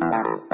Bye.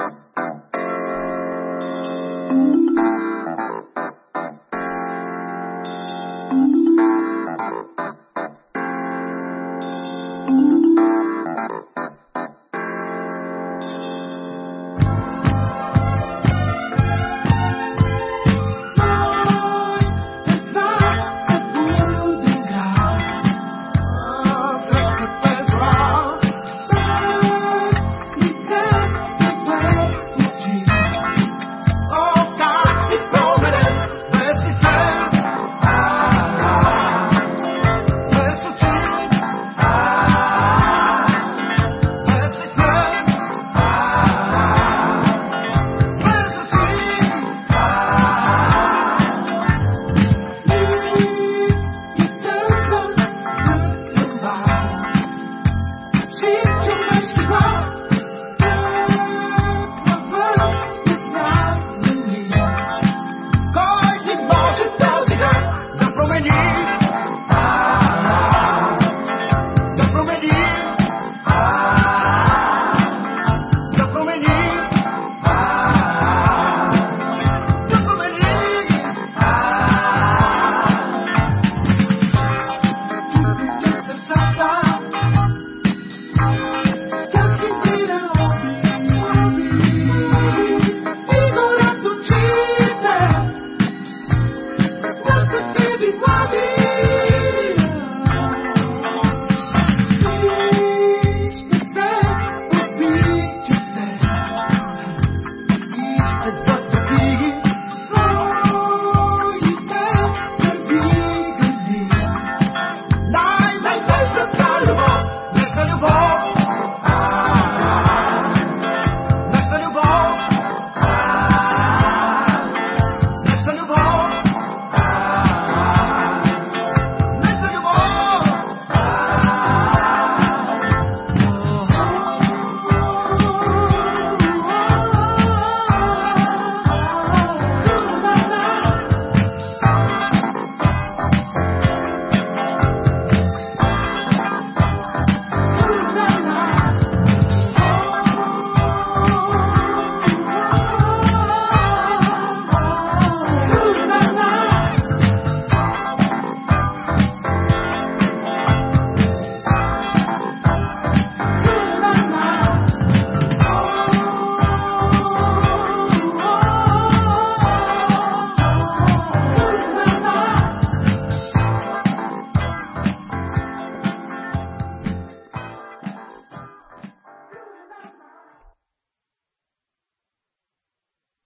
Everybody.